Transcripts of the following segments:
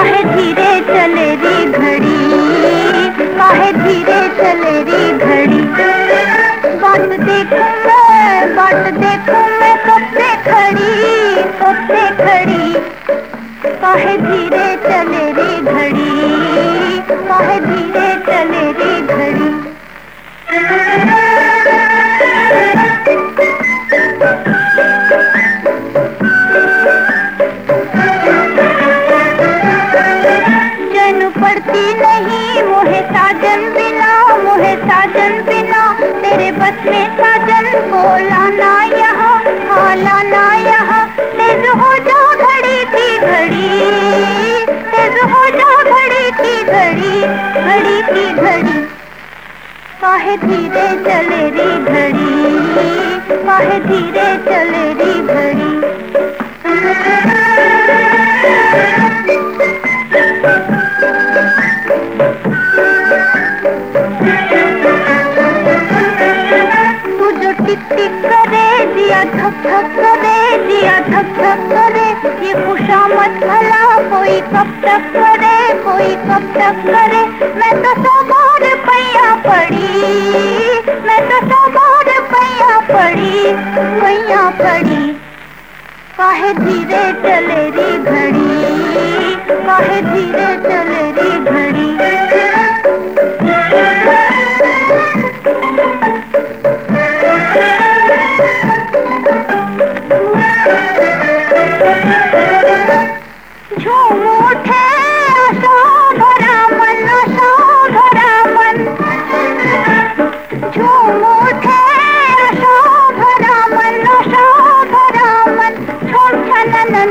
काहे धीरे चले घड़ी? काहे धीरे चले घड़ी? बाट देखूँ मैं देखूँ मैं कब से खड़ी, कब से खड़ी? काहे धीरे चले री पड़ती नहीं मोहे साजन बिना मोहे साजन बिना। तेरे बस में साजन को लाना यहाँ हाँ लाना यहाँ। तेज हो जा घड़ी की घड़ी, तेज हो जा घड़ी की घड़ी घड़ी की घड़ी। काहे धीरे चले री घड़ी काहे धीरे चले री घड़ी। करे दिया थक थक करे ये खुशामत भला कोई कब तक करे कोई कब तक करे मैं तो सवार पैया पड़ी, मैं तो पैया पड़ी पैया पड़ी। काहे धीरे चले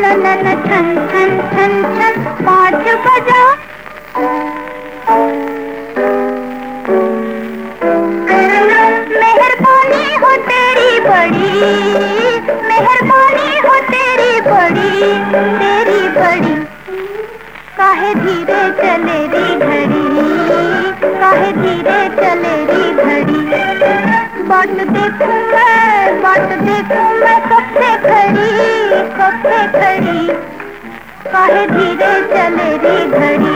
तेरी बड़ी तेरी बड़ी धीरे चले घड़ी? काहे धीरे चले घड़ी? देखूँ मैं, बाट देखूँ मैं कब काहे धीरे चले री घड़ी।